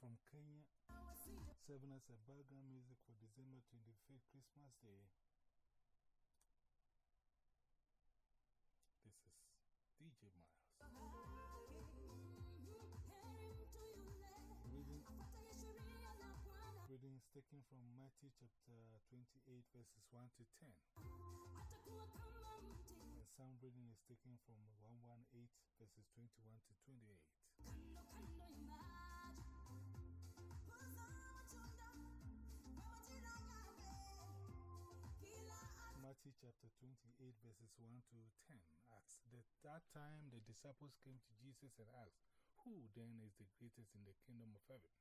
from Kenya, serving as a background music for December 25th, Christmas Day. This is DJ Miles. Reading, reading is taken from Matthew chapter 28, verses 1 to 10. And some reading is taken from 118, verses 21 to 28. Chapter 28, verses 1 to 10. At the, that time, the disciples came to Jesus and asked, Who then is the greatest in the kingdom of heaven?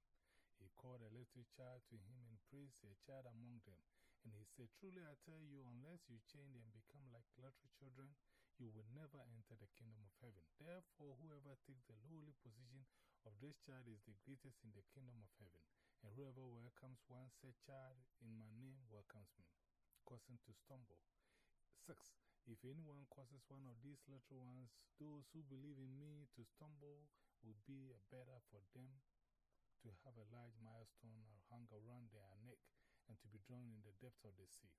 He called a little child to him and praised a child among them. And he said, Truly I tell you, unless you change and become like little children, you will never enter the kingdom of heaven. Therefore, whoever takes the lowly position of this child is the greatest in the kingdom of heaven. And whoever welcomes one such child in my name welcomes me, causing to stumble. 6. If anyone causes one of these little ones, those who believe in me, to stumble, will be better for them to have a large milestone hung around their neck and to be drawn in the depths of the sea.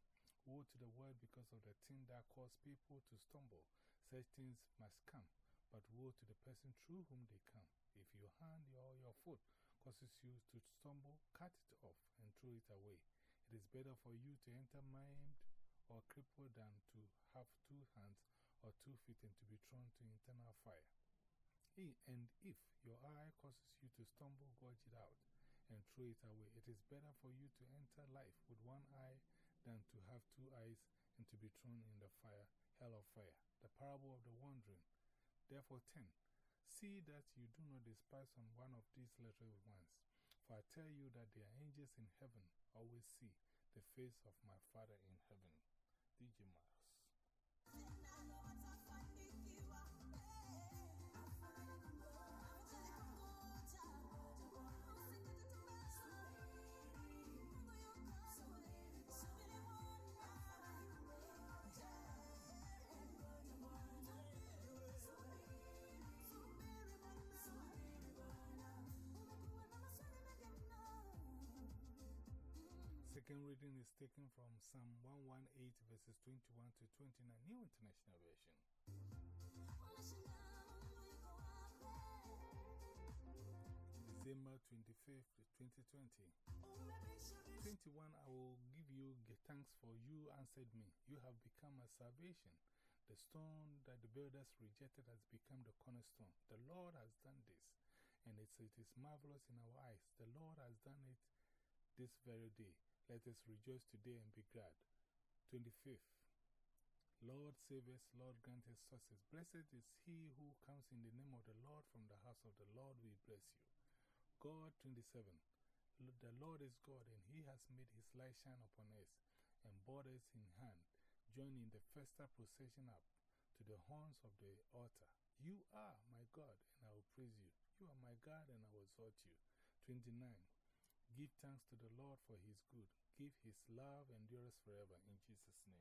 Woe to the world because of the thing that causes people to stumble. Such things must come, but woe to the person through whom they come. If your hand or your foot causes you to stumble, cut it off and throw it away. It is better for you to enter maimed or crippled than to have two hands or two feet and to be thrown to eternal fire. And if your eye causes you to stumble, gouge it out and throw it away. It is better for you to enter life with one eye than to have two eyes and to be thrown in the fire, hell of fire. The parable of the wandering. Therefore, 10. See that you do not despise on one of these little ones. For I tell you that their angels in heaven always see the face of my Father in heaven. DJ Second reading is taken from Psalm 118, verses 21 to 29, New International Version. December 25th, 2020. 21 I will give you thanks for you answered me. You have become a salvation. The stone that the builders rejected has become the cornerstone. The Lord has done this, and it is marvelous in our eyes. The Lord has done it this very day. Let us rejoice today and be glad. 25th. Lord save us, Lord grant us success. Blessed is he who comes in the name of the Lord from the house of the Lord. We bless you. God 27. The Lord is God, and he has made his light shine upon us, and borders in hand, joining the festal procession up to the horns of the altar. You are my God, and I will praise you. You are my God, and I will exalt you. 29. Give thanks to the Lord for his good. Give his love endures forever. In Jesus' name.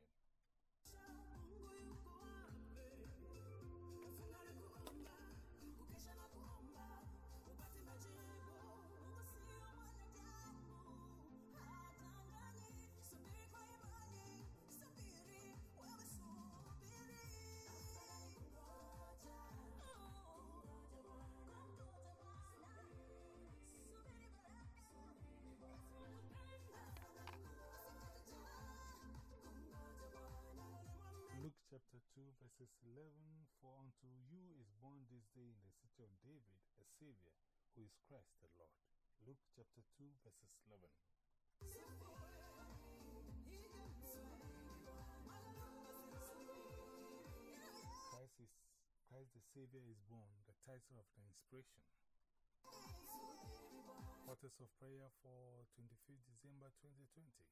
Verses 11 For unto you is born this day in the city of David a Savior, who is Christ the Lord. Luke chapter 2, verses 11. Christ, is, Christ the Savior is born, the title of the inspiration. Portals of Prayer for 25th December 2020.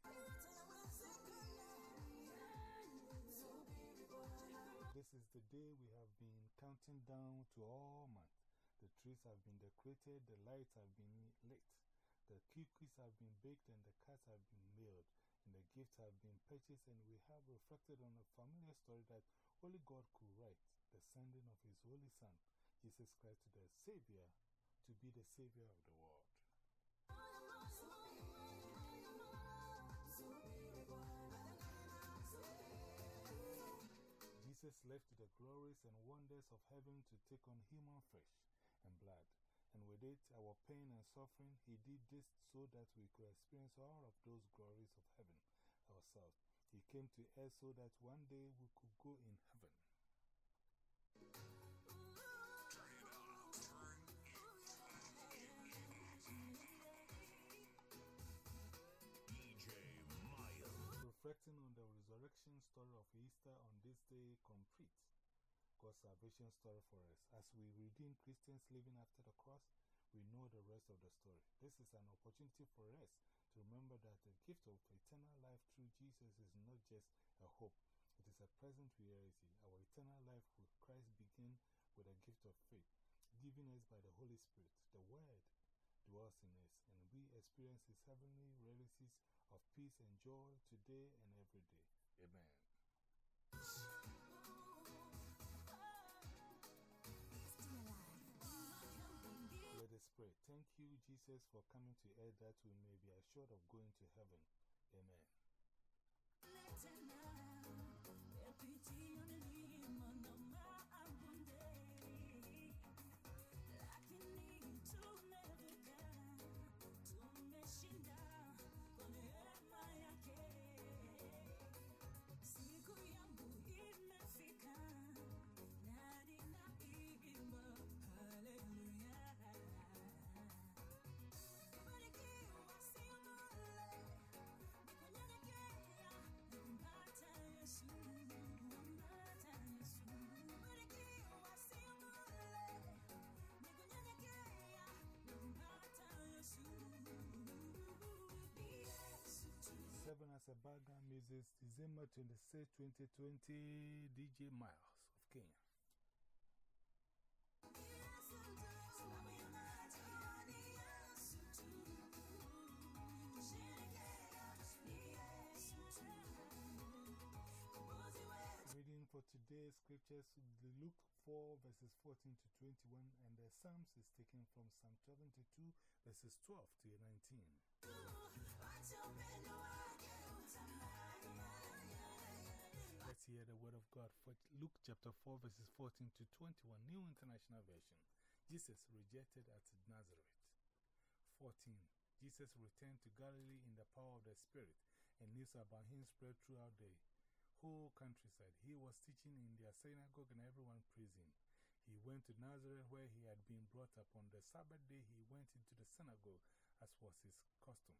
This is the day we have been counting down to all month. The trees have been decorated, the lights have been lit, the cookies have been baked, and the cards have been mailed, and the gifts have been purchased. And we have reflected on a familiar story that only God could write the sending of His Holy Son, Jesus Christ, to the Savior, to be the Savior of the world. Jesus left the glories and wonders of heaven to take on human flesh and blood. And with it, our pain and suffering, He did this so that we could experience all of those glories of heaven ourselves. He came to earth so that one day we could go in heaven. Story of Easter on this day complete God's salvation story for us. As we redeem Christians living after the cross, we know the rest of the story. This is an opportunity for us to remember that the gift of eternal life through Jesus is not just a hope, it is a present reality. Our eternal life with Christ begins with a gift of faith, given us by the Holy Spirit. The Word dwells in us, and we experience His heavenly realities of peace and joy today and every day. Amen. Let us pray. Thank you, Jesus, for coming to earth that we may be assured of going to heaven. Amen. A background music, December 26, 2020, DJ Miles of Kenya. Reading for today's scriptures, Luke 4 verses 14 to 21, and the Psalms is taken from Psalm 72 verses 12 to 19. Let's hear the word of God for Luke chapter 4 verses 14 to 21, New International Version. Jesus rejected at Nazareth. 14. Jesus returned to Galilee in the power of the Spirit, and news about him spread throughout the whole countryside. He was teaching in their synagogue, and everyone praised him. He went to Nazareth, where he had been brought up. On the Sabbath day, he went into the synagogue, as was his custom.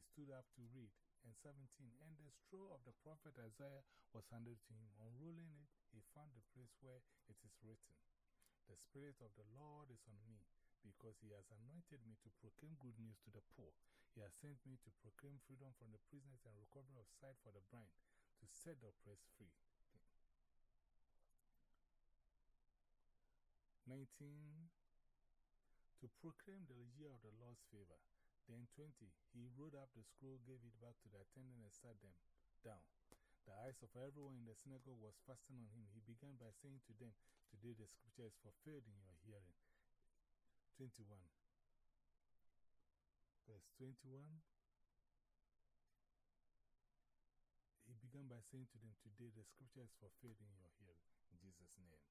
He stood up to read. And 17, and the scroll of the prophet Isaiah was handed to him. Unrolling it, he found the place where it is written, The Spirit of the Lord is on me, because he has anointed me to proclaim good news to the poor. He has sent me to proclaim freedom from the prisoners and recovery of sight for the blind, to set the oppressed free. 19. To proclaim the year of the Lord's favor. Then 20. He rolled up the scroll, gave it back to the attendant, and sat them down. The eyes of everyone in the synagogue was fastened on him. He began by saying to them, Today the scripture is fulfilled in your hearing. 21. Verse 21. He began by saying to them, Today the scripture is fulfilled in your hearing. In Jesus' name.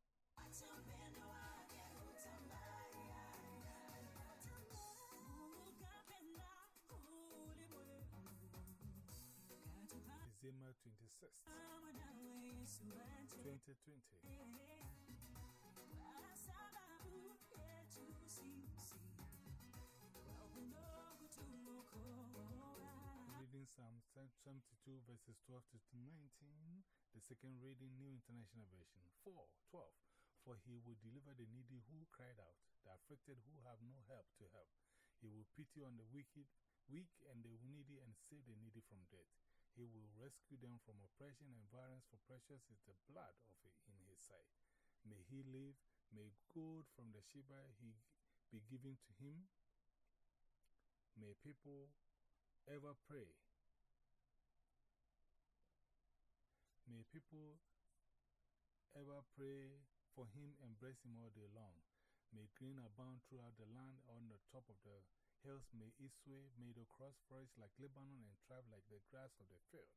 December 26th, 2020. Reading Psalm 72 verses 12 to 19, the second reading, New International Version. 4 12. For he will deliver the needy who cried out, the afflicted who have no help to help. He will pity on the wicked, weak, and the needy and save the needy from death. He will rescue them from oppression and violence, for precious is the blood of in his sight. May he live, may gold from the Sheba he be given to him. May people ever pray. May people ever pray for him and bless him all day long. May grain abound throughout the land on the top of the Hills may it sway, may the cross flourish like Lebanon and thrive like the grass of the field.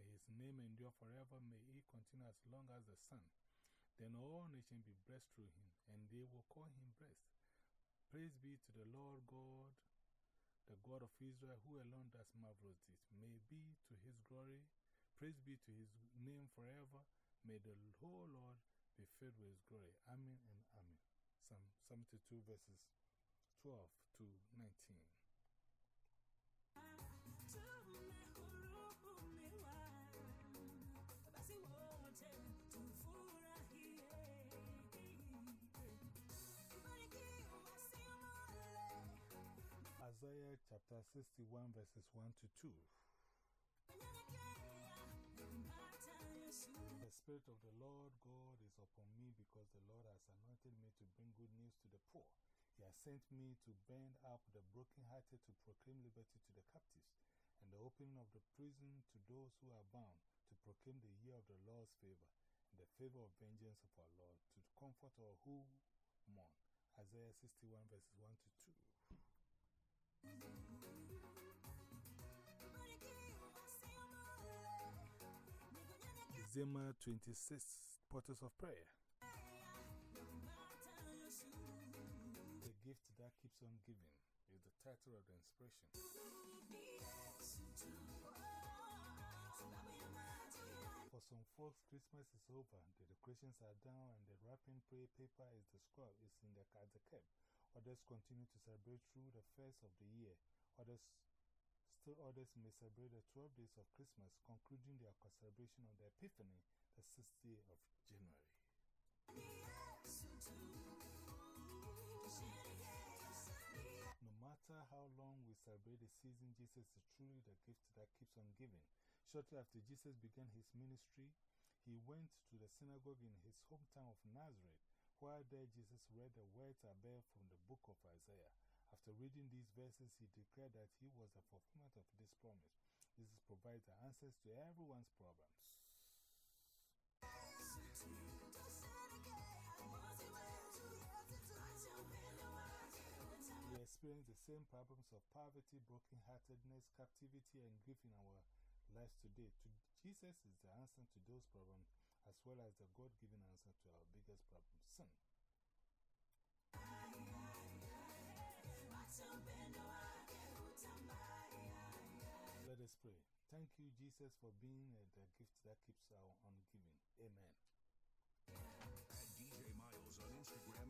May his name endure forever, may he continue as long as the sun. Then all nations be blessed through him, and they will call him blessed. Praise be to the Lord God, the God of Israel, who alone does marvelous deeds. May be to his glory, praise be to his name forever. May the whole Lord be filled with his glory. Amen and amen. Psalm 72 verses 12 to 19. Isaiah chapter 61 verses 1 to 2. The Spirit of the Lord God is upon me because the Lord has anointed me to bring good news to the poor. He has sent me to bend up the brokenhearted, to proclaim liberty to the captives, and the opening of the prison to those who are bound, to proclaim the year of the Lord's favor, and the favor of vengeance of our Lord, to comfort all who mourn. Isaiah 61 verses 1 to 2. Zema 26 Portals of Prayer. Keeps on giving is the title of the inspiration. For some folks, Christmas is over, the decorations are down, and the wrapping prayer paper is the scroll is in the, at the curb. Others continue to celebrate through the first of the year. Others Still, others may celebrate the 12 days of Christmas, concluding their celebration on the Epiphany, the 6th day of January. Matter how long we celebrate the season, Jesus is truly the gift that keeps on giving. Shortly after Jesus began his ministry, he went to the synagogue in his hometown of Nazareth. While there, Jesus read the words above from the book of Isaiah. After reading these verses, he declared that he was the fulfillment of this promise. Jesus provides the answers to everyone's problems. Experience the same problems of poverty, brokenheartedness, captivity, and grief in our lives today. To Jesus is the answer to those problems, as well as the God given answer to our biggest problem sin. Let us pray. Thank you, Jesus, for being uh, the gift that keeps our on giving. Amen. At DJ Miles on Instagram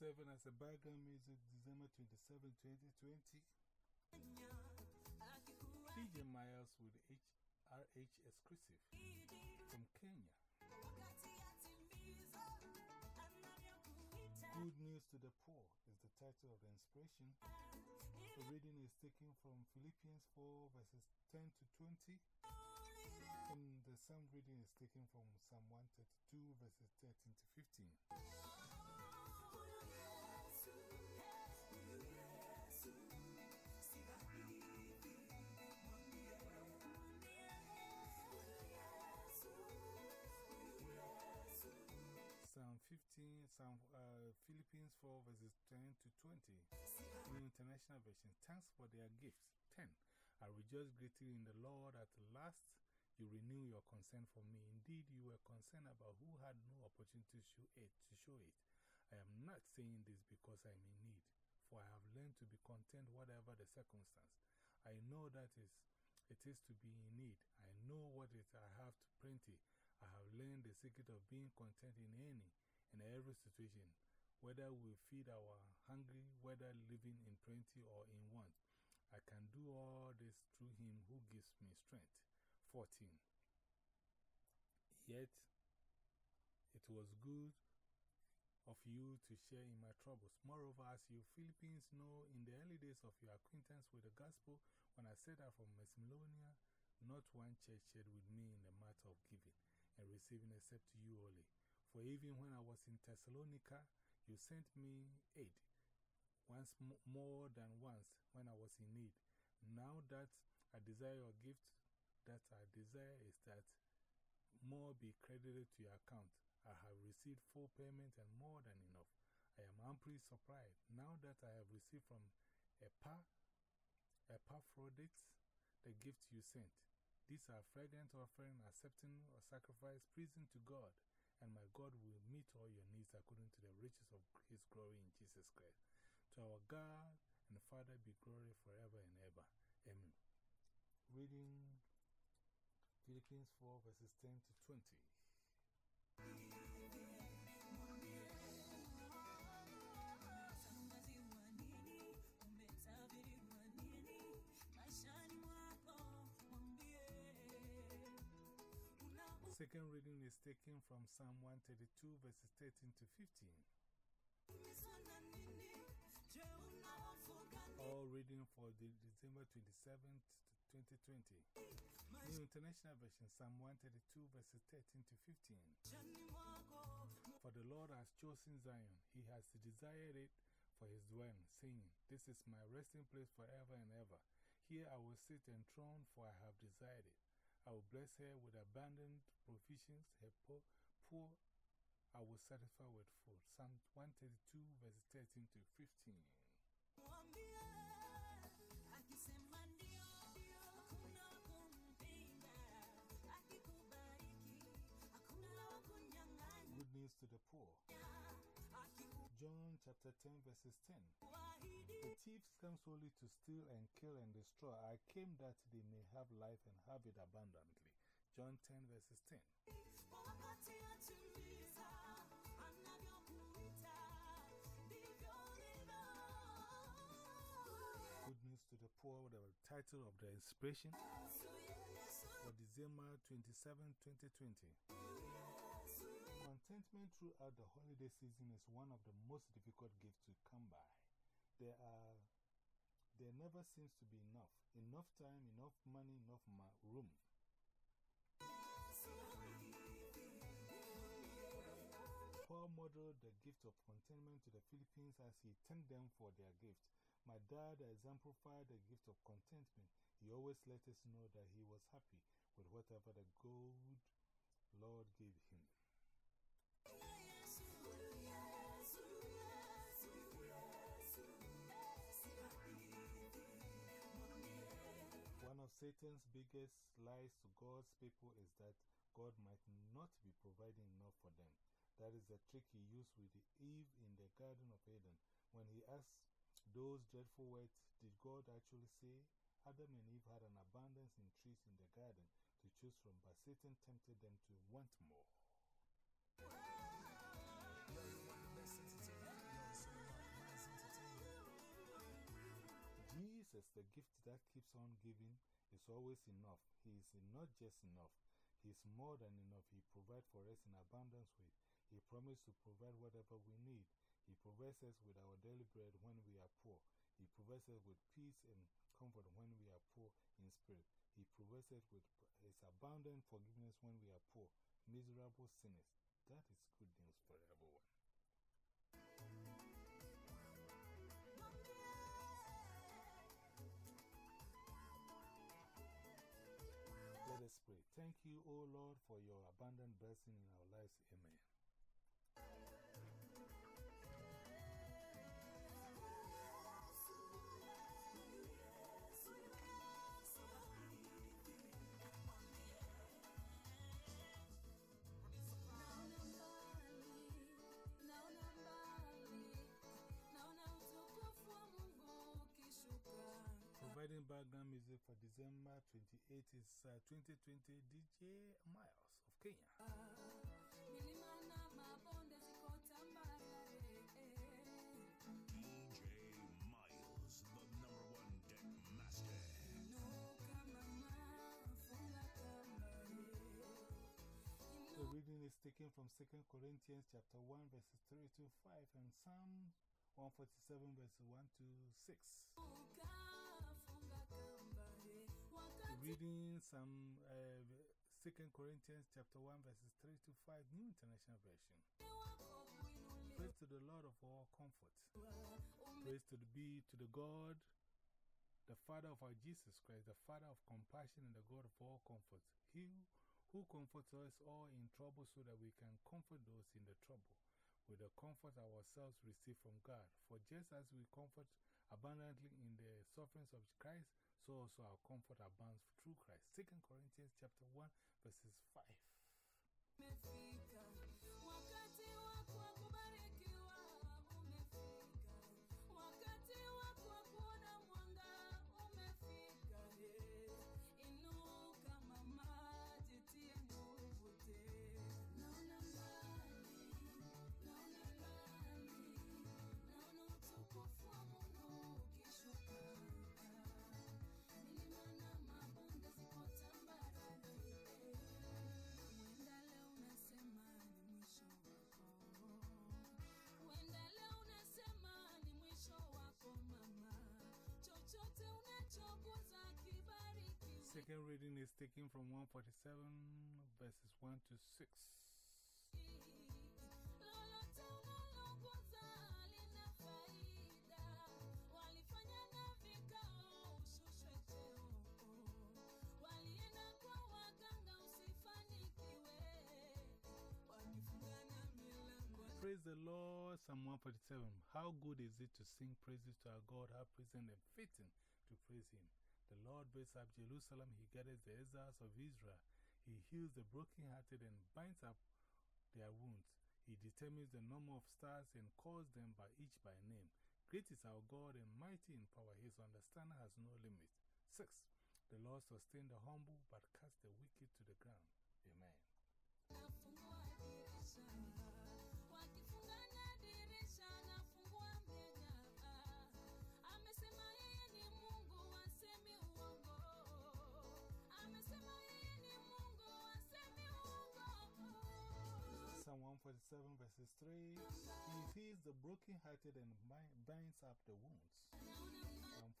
serving as a background music December 27, 2020. DJ Miles with HRH exclusive from Kenya. Good News to the Poor is the title of the inspiration. The reading is taken from Philippians 4 verses 10 to 20. And the psalm reading is taken from Psalm 132 verses 13 to 15. Psalm 15, Psalm uh, Philippians 4 verses 10 to 20. New International Version. Thanks for their gifts. 10. I rejoice greatly in the Lord at last you renew your concern for me. Indeed, you were concerned about who had no opportunity to show it. To show it. I am not saying this because I am in need, for I have learned to be content whatever the circumstance. I know that is, it is to be in need. I know what it I have to plenty. I have learned the secret of being content in any and every situation, whether we feed our hungry, whether living in plenty or in want. I can do all this through Him who gives me strength. 14. Yet it was good of you to share in my troubles. Moreover, as you Philippians know, in the early days of your acquaintance with the gospel, when I set out from Macedonia, not one church shared with me in the matter of giving and receiving except you only. For even when I was in Thessalonica, you sent me aid once more than once when I was in need. Now that I desire your gift, that I desire is that more be credited to your account. I have received full payment and more than enough. I am amply supplied. Now that I have received from Epaphroditus the gift you sent, these are fragrant offering, accepting or sacrifice, pleasing to God, and my God will meet all your needs according to the riches of his glory in Jesus Christ. To our God and Father be glory forever and ever. Amen. Reading Philippians 4 verses 10 to 20. Second reading is taken from Psalm 132 verses 13 to 15. All reading for the December 27th, 2020. New International Version, Psalm 132 verses 13 to 15. For the Lord has chosen Zion, He has desired it for His dwelling, saying, This is my resting place forever and ever. Here I will sit enthroned, for I have desired it. I will bless her with abundant provisions, her poor, poor I will satisfy with food. Psalm 132, verse 13 to 15. Good news to the poor. John chapter 10, verses 10. The thief comes only to steal and kill and destroy. I came that they may have life and have it abundantly. John 10, verses 10. Good news to the poor, the title of the inspiration for December 27, 2020. Contentment throughout the holiday season is one of the most difficult gifts to come by. There, are, there never seems to be enough. Enough time, enough money, enough room. Paul modeled the gift of contentment to the Philippians as he thanked them for their gift. My dad exemplified the gift of contentment. He always let us know that he was happy with whatever the good Lord gave him. Satan's biggest lies to God's people is that God might not be providing enough for them. That is the trick he used with Eve in the Garden of Eden. When he asked those dreadful words, did God actually say? Adam and Eve had an abundance in trees in the garden to choose from, but Satan tempted them to want more. Jesus, the gift that keeps on giving, is always enough. He is not just enough, He is more than enough. He provides for us in abundance way. He promises to provide whatever we need. He provides us with our daily bread when we are poor. He provides us with peace and comfort when we are poor in spirit. He provides us with His abundant forgiveness when we are poor, miserable sinners. That is good news Thank you, O Lord, for your abundant blessing in our lives. Amen. Background music for December 28 is uh, 2020 DJ Miles of Kenya. DJ Miles, the number one deck master. The reading is taken from 2 Corinthians chapter 1 verses 3 to 5 and Psalm 147 verses 1 to 6. Reading some uh, 2 Corinthians chapter 1 verses 3 to 5 New International Version. Praise to the Lord of all comfort. Praise to the be to the God, the Father of our Jesus Christ, the Father of compassion and the God of all comfort. He who comforts us all in trouble so that we can comfort those in the trouble with the comfort ourselves receive from God. For just as we comfort abundantly in the sufferings of Christ, so also our comfort abounds through Christ. 2 Corinthians chapter 1 verses 5. Second reading is taken from 147 verses 1 to 6. Praise the Lord, Psalm 147. How good is it to sing praises to our God, how pleasant and fitting to praise Him. The Lord builds up Jerusalem, He gathers the exiles of Israel. He heals the brokenhearted and binds up their wounds. He determines the number of stars and calls them by each by name. Great is our God and mighty in power. His understanding has no limit. 6. The Lord sustains the humble but casts the wicked to the ground. Amen. 147 verses 3 He heals the brokenhearted and binds up the wounds. 47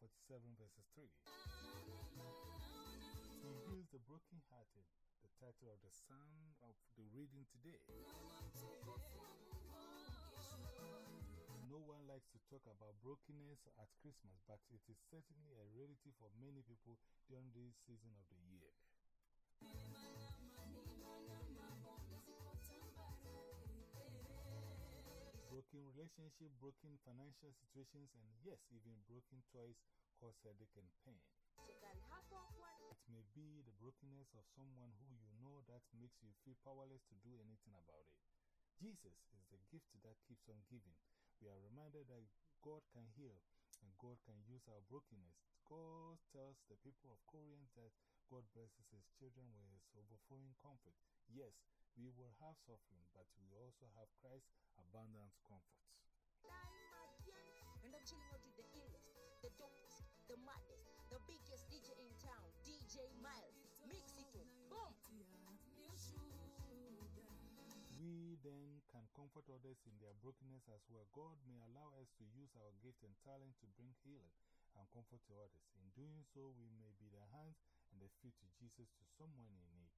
verses 3 He heals the brokenhearted. The title of the psalm of the reading today. No one likes to talk about brokenness at Christmas, but it is certainly a reality for many people during this season of the year. Broken relationship, broken financial situations, and yes, even broken toys cause headache and pain. It may be the brokenness of someone who you know that makes you feel powerless to do anything about it. Jesus is the gift that keeps on giving. We are reminded that God can heal and God can use our brokenness. God tells the people of Corinth that God blesses His children with His overflowing comfort. Yes, we will have suffering, but we also have Christ's abundant comfort. And I'm chilling out with the illness, the dopest, the maddest, the biggest DJ in town, DJ Miles. Mix it up. Boom. We then can comfort others in their brokenness as well. God may allow us to use our gift and talent to bring healing and comfort to others. In doing so, we may be the hands and the feet to Jesus to someone in need.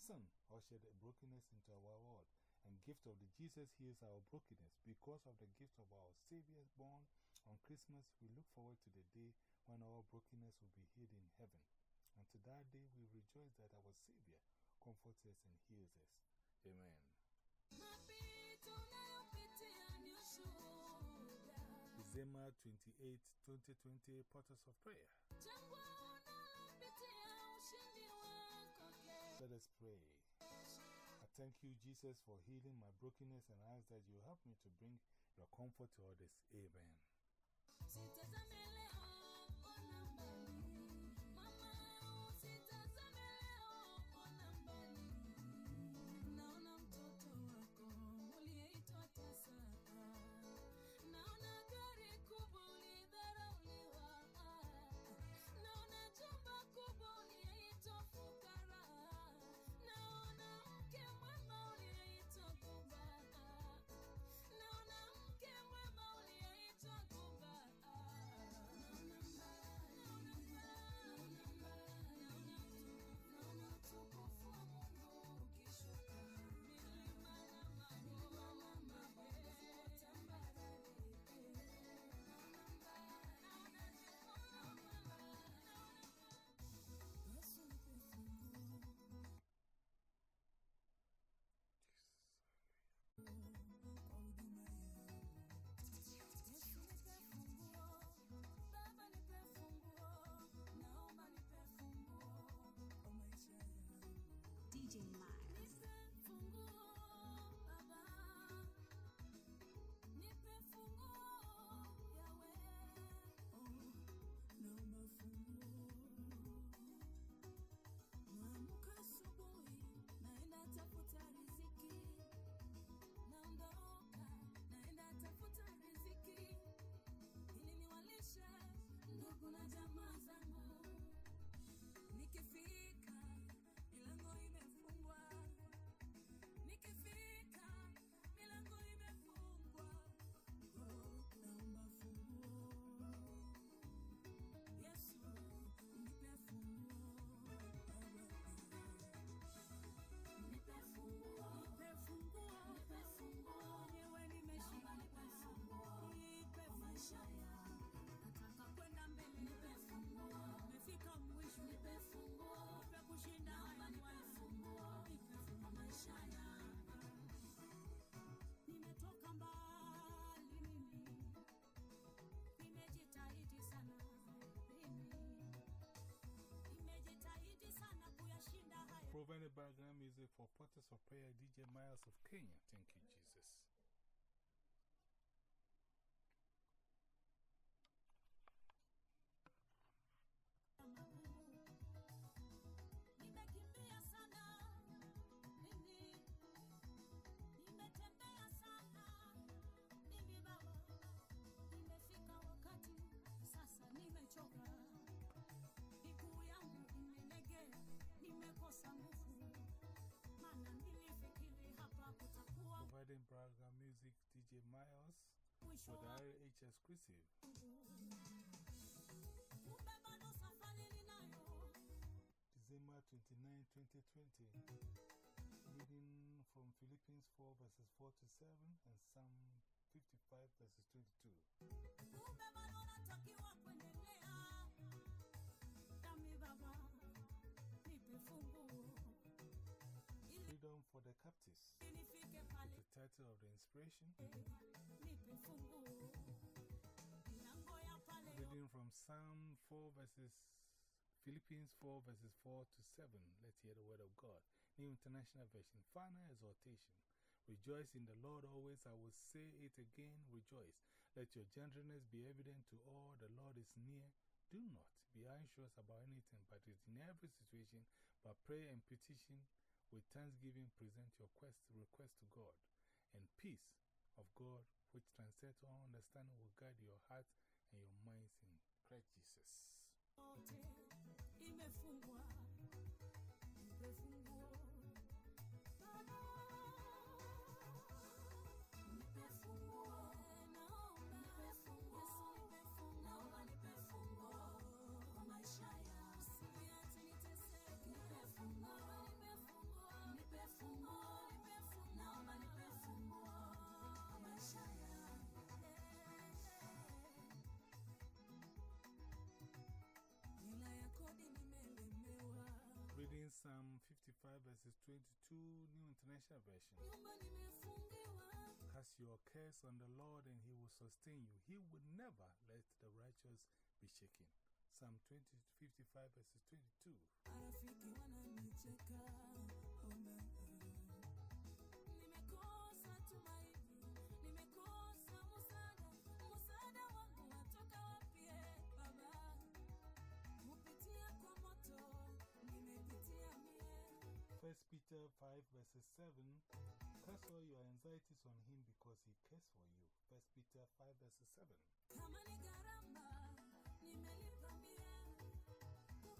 Son, usher the brokenness into our world, and gift of the Jesus heals our brokenness. Because of the gift of our Savior born on Christmas, we look forward to the day when our brokenness will be hid in heaven. And to that day, we rejoice that our Savior comforts us and heals us. Amen. December 28, 2020, Portals of Prayer. Let us pray. I thank you, Jesus, for healing my brokenness and ask that you help me to bring your comfort to others. Amen. Miles. Provided background music for Portals of Prayer, DJ Miles of Kenya. Thank you, Jesus. Ninayo. December 29, 2020. Reading from Philippians 4 verses 4 to 7 and Psalm 55 verses 22. Kumbe bado natakiwa kuendelea. Nami Baba, nipe funguo ili Freedom for the captives. the title of the inspiration. Reading from Psalm 4 verses Philippians 4 verses 4 to 7. Let's hear the word of God. New International Version. Final exhortation. Rejoice in the Lord always. I will say it again. Rejoice. Let your gentleness be evident to all. The Lord is near. Do not be anxious about anything, but in every situation, by prayer and petition, with thanksgiving, present your quest, request to God. And peace of God, which transcends all understanding, will guide your heart and your minds in Christ Jesus. Reading Psalm 55 verses 22, New International Version. Cast your cares on the Lord and he will sustain you. He will never let the righteous be shaken. Psalm 20, 55 verses 22. 1 Peter 5 verses 7, cast all your anxieties on him because he cares for you. 1 Peter 5 verses 7.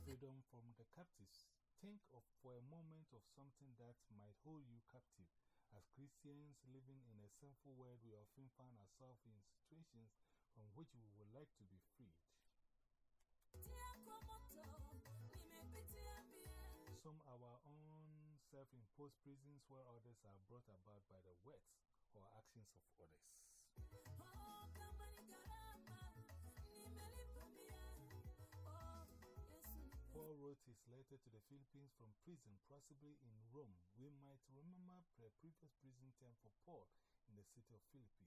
Freedom from the captives. Think of for a moment of something that might hold you captive. As Christians living in a sinful world, we often find ourselves in situations from which we would like to be freed. Some our own self imposed prisons where others are brought about by the words or actions of others. Paul wrote his letter to the Philippians from prison, possibly in Rome. We might remember the previous prison term for Paul in the city of Philippi,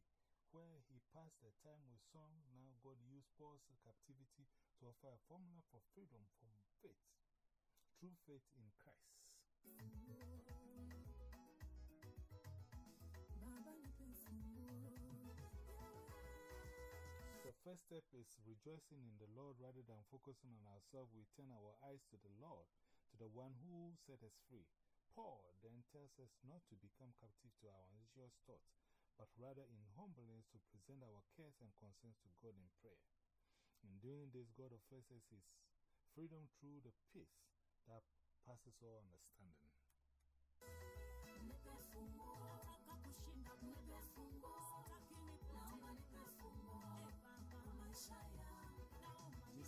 where he passed the time with song. Now God used Paul's captivity to offer a formula for freedom from faith, true faith in Christ. The first step is rejoicing in the Lord rather than focusing on ourselves. We turn our eyes to the Lord, to the one who set us free. Paul then tells us not to become captive to our anxious thoughts, but rather in humbleness to present our cares and concerns to God in prayer. In doing this, God offers us His freedom through the peace that passes all understanding.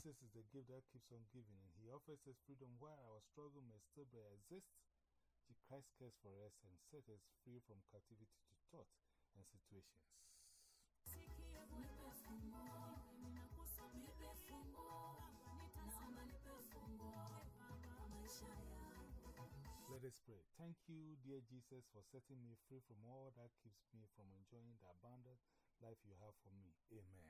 Jesus is the gift that keeps on giving, and He offers us freedom while our struggle may still exist. Christ cares for us and sets us free from captivity to thought and situations. Let us pray. Thank you, dear Jesus, for setting me free from all that keeps me from enjoying the abundant life you have for me. Amen.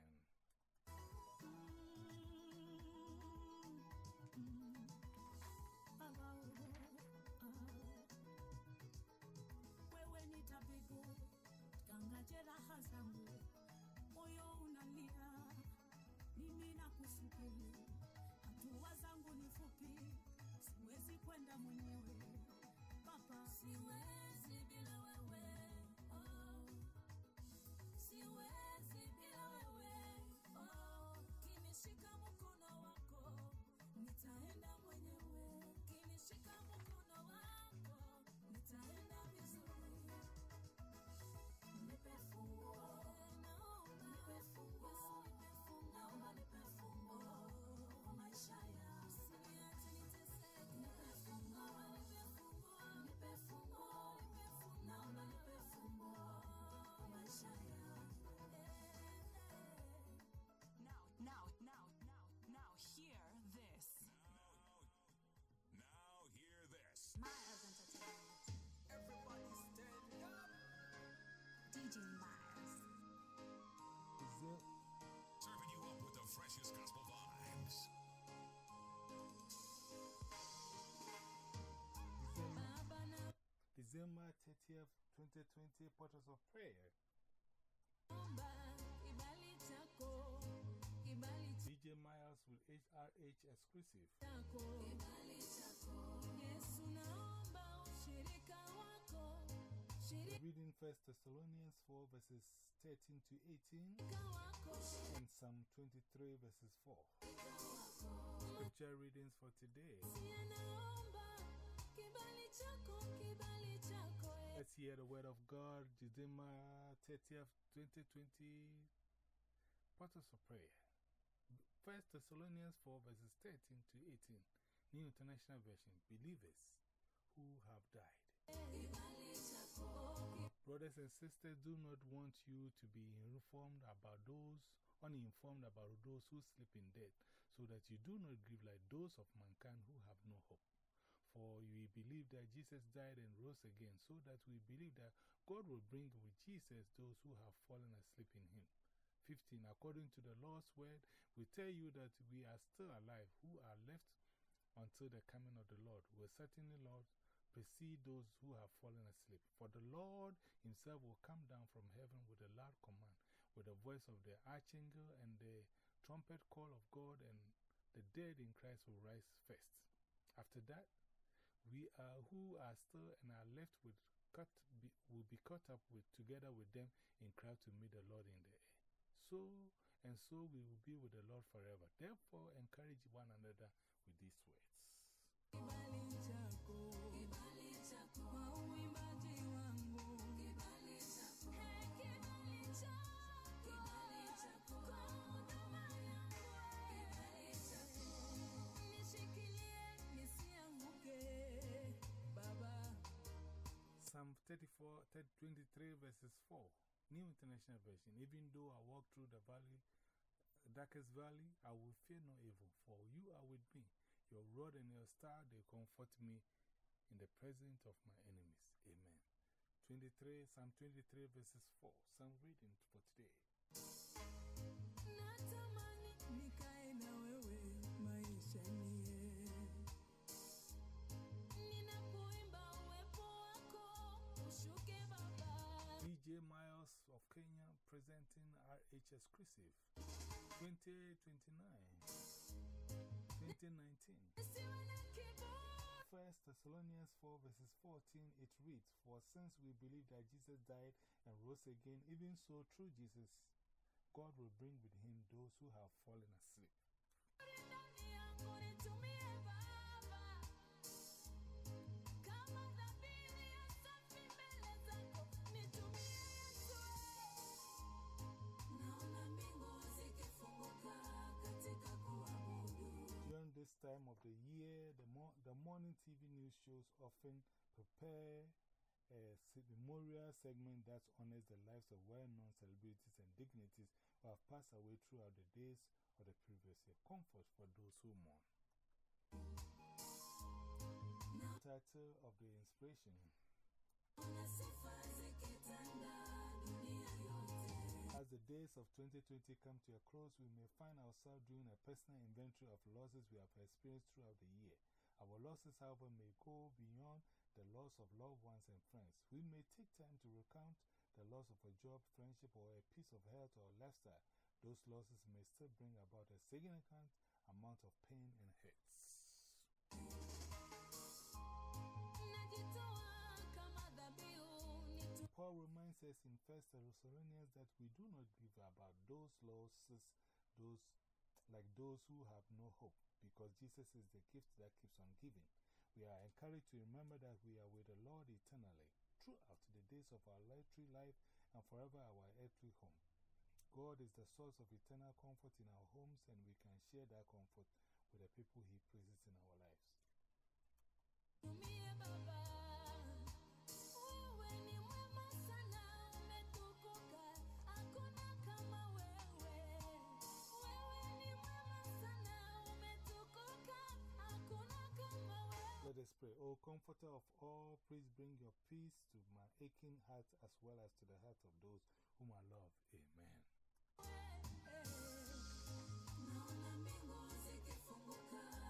Zangu, siwezi kwenda mwenyewe Baba, There, Serving you up with the freshest gospel vibes. December, December 30th, 2020, Portals of Prayer. DJ Miles with HRH exclusive. Reading 1 Thessalonians 4 verses 13 to 18, and Psalm 23 verses 4. Scripture readings for today. Let's hear the word of God, December 30th, 2020. Portals of prayer. First Thessalonians 4 verses 13 to 18. New International Version. Believers who have died. Brothers and sisters, do not want you to be informed about those, uninformed about those who sleep in death, so that you do not grieve like those of mankind who have no hope. For we believe that Jesus died and rose again, so that we believe that God will bring with Jesus those who have fallen asleep in Him. 15. According to the Lord's word, we tell you that we are still alive, who are left until the coming of the Lord, will certainly, Lord, precede those who have fallen asleep. For the Lord Himself will come down from heaven with a loud command, with the voice of the archangel and the trumpet call of God, and the dead in Christ will rise first. After that, we are, who are still and are left with cut, be, will be caught up with, together with them in Christ to meet the Lord in the air. So, and so we will be with the Lord forever. Therefore, encourage one another with these words. Psalm 34, 23 verses 4, New International Version. Even though I walk through the valley, darkest valley, I will fear no evil, for you are with me. Your rod and your star, they comfort me in the presence of my enemies. Amen. 23, Psalm 23 verses 4. Psalm reading for today. DJ Miles of Kenya presenting RH Exclusive 2029 2019. First Thessalonians 4 verses 14 it reads, For since we believe that Jesus died and rose again, even so through Jesus, God will bring with him those who have fallen asleep. Time of the year, the, mo the morning TV news shows often prepare a memorial segment that honors the lives of well known celebrities and dignitaries who have passed away throughout the days of the previous year. Comfort for those who mourn. Title of the inspiration the days of 2020 come to a close, we may find ourselves doing a personal inventory of losses we have experienced throughout the year. Our losses, however, may go beyond the loss of loved ones and friends. We may take time to recount the loss of a job, friendship, or a piece of health or lifestyle. Those losses may still bring about a significant amount of pain and hurts. Paul reminds us in 1 Thessalonians that we do not grieve about those losses, those like those who have no hope, because Jesus is the gift that keeps on giving. We are encouraged to remember that we are with the Lord eternally, throughout the days of our earthly life and forever our earthly home. God is the source of eternal comfort in our homes, and we can share that comfort with the people He places in our lives. Us pray. O oh, Comforter of all, please bring your peace to my aching heart as well as to the heart of those whom I love. Amen. At DJ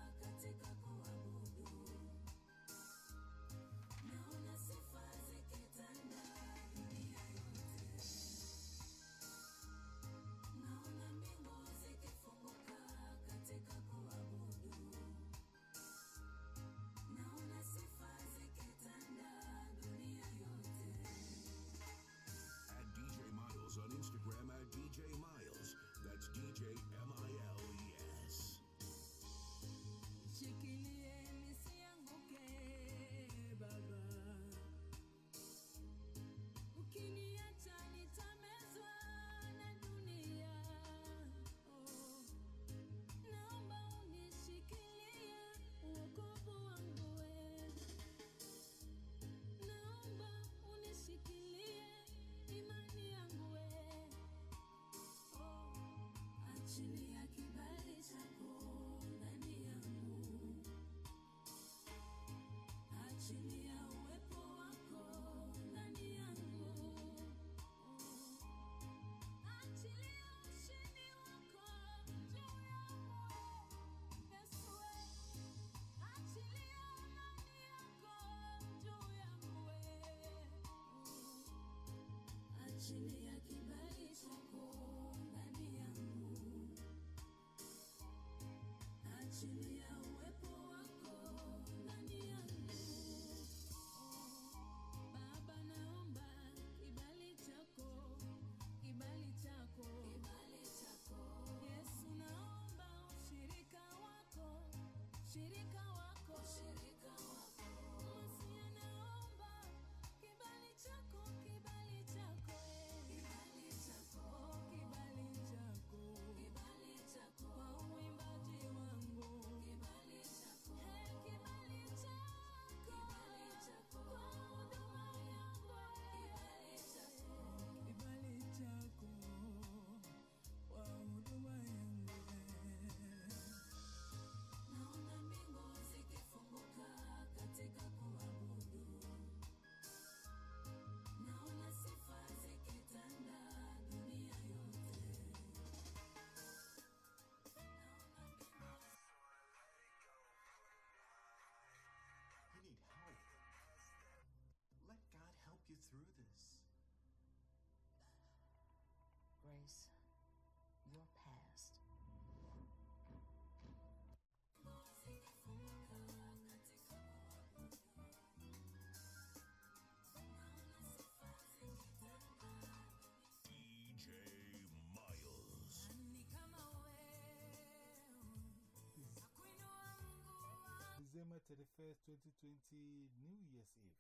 December 31st, 2020, New Year's Eve.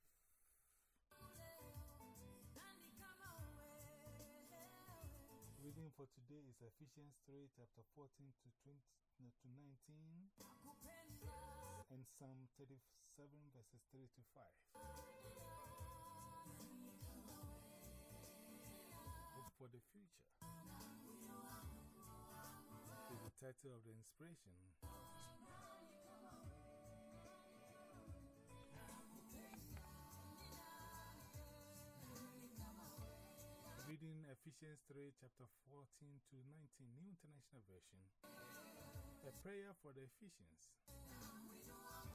Reading for today is Ephesians 3, chapter 14 to, 20, no, to 19, and Psalm 37, verses 3 to 5. Hope for the future is the title of the inspiration. Ephesians 3, chapter 14 to 19, New International Version. A prayer for the Ephesians.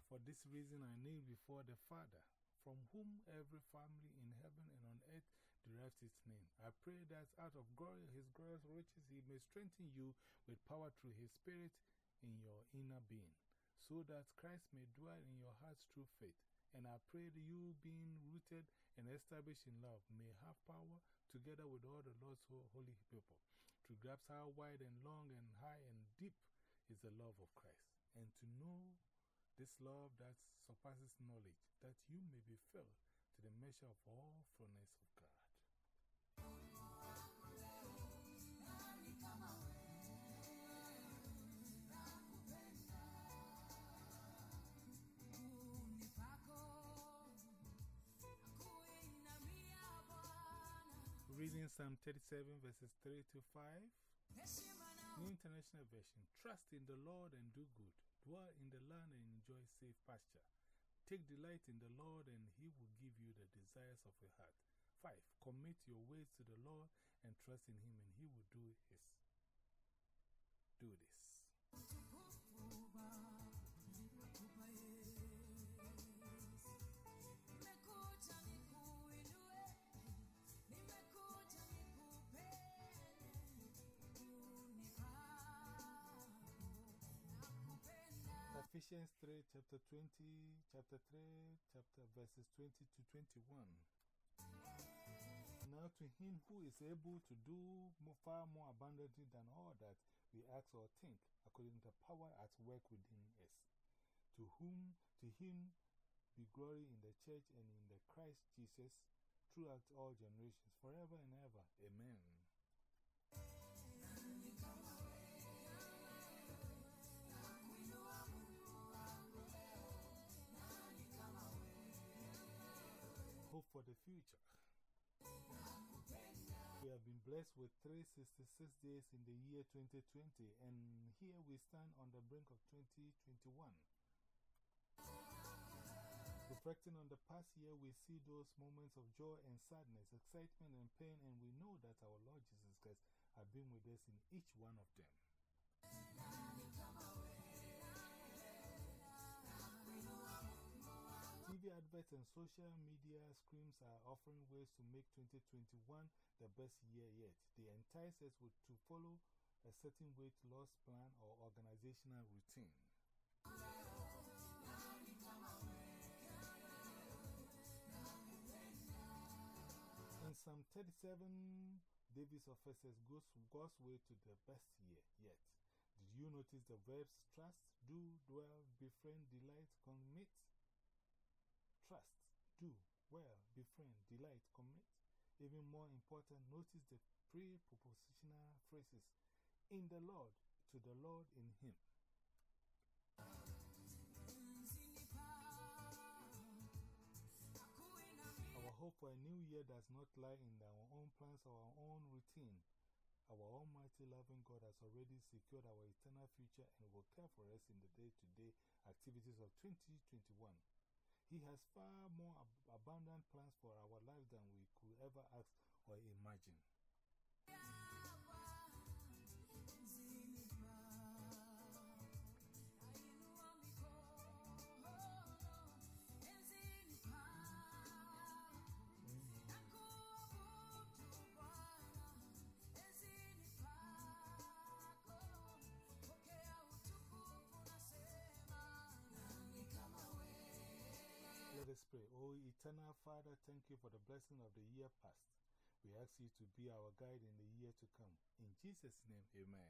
For this reason, I kneel before the Father, from whom every family in heaven and on earth derives its name. I pray that out of glory, his glorious riches, he may strengthen you with power through his Spirit in your inner being, so that Christ may dwell in your hearts through faith. And I pray that you, being rooted and established in love, may have power, together with all the Lord's holy people, to grasp how wide and long and high and deep is the love of Christ, and to know this love that surpasses knowledge, that you may be filled to the measure of all fullness of Psalm 37, verses 3 to 5. New International Version. Trust in the Lord and do good. Dwell in the land and enjoy safe pasture. Take delight in the Lord, and he will give you the desires of your heart. 5. Commit your ways to the Lord and trust in him, and he will do his. Do this. Ephesians 3, chapter 20, chapter 3, chapter verses 20 to 21. Now to him who is able to do more, far more abundantly than all that we ask or think, according to the power at work within us. To whom, to him be glory in the church and in the Christ Jesus throughout all generations, forever and ever. Amen. The future. We have been blessed with 366 days in the year 2020, and here we stand on the brink of 2021. Reflecting on the past year, we see those moments of joy and sadness, excitement and pain, and we know that our Lord Jesus Christ has been with us in each one of them. TV adverts and social media screens are offering ways to make 2021 the best year yet. They entice us to follow a certain weight loss plan or organizational routine. In Psalm 37, David's offers God's way to the best year yet. Did you notice the verbs trust, do, dwell, befriend, delight, commit? Trust, do, well, befriend, delight, commit. Even more important, notice the pre-propositional phrases in the Lord, to the Lord, in Him. Our hope for a new year does not lie in our own plans or our own routine. Our Almighty loving God has already secured our eternal future and will care for us in the day to day activities of 2021. He has far more ab abundant plans for our lives than we could ever ask or imagine. Pray. Oh, eternal Father, thank you for the blessing of the year past. We ask you to be our guide in the year to come. In Jesus' name, amen.